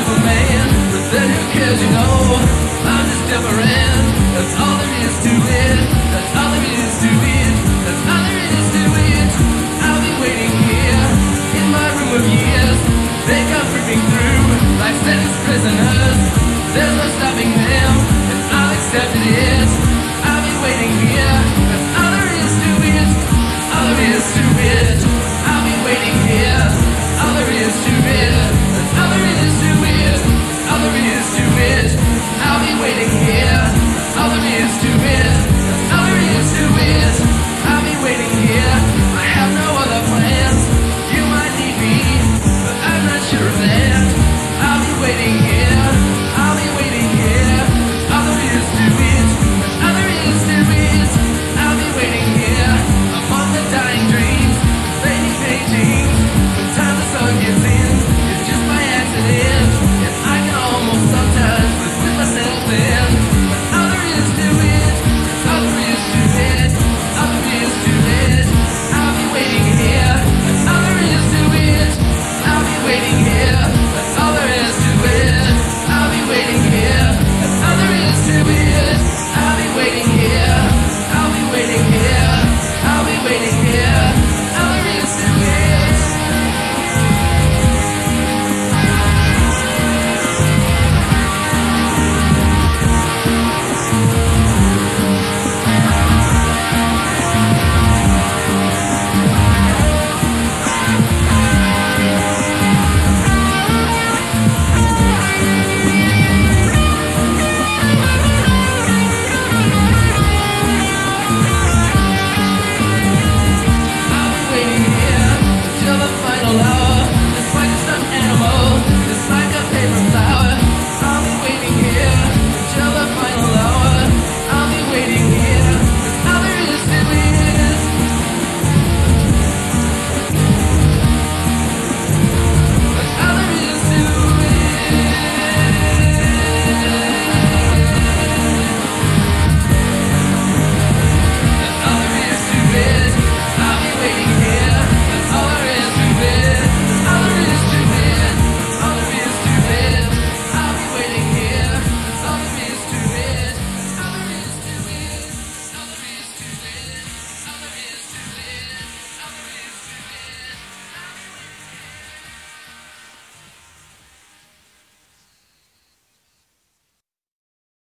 of a man, but then who cares, you know? I'm just different. That's all there is to it. That's all there is to it. That's all there is to it. I'll be waiting here in my room of years. They come creeping through like sentenced prisoners. There's no stopping them, and I'll accept it is. I'll be waiting here.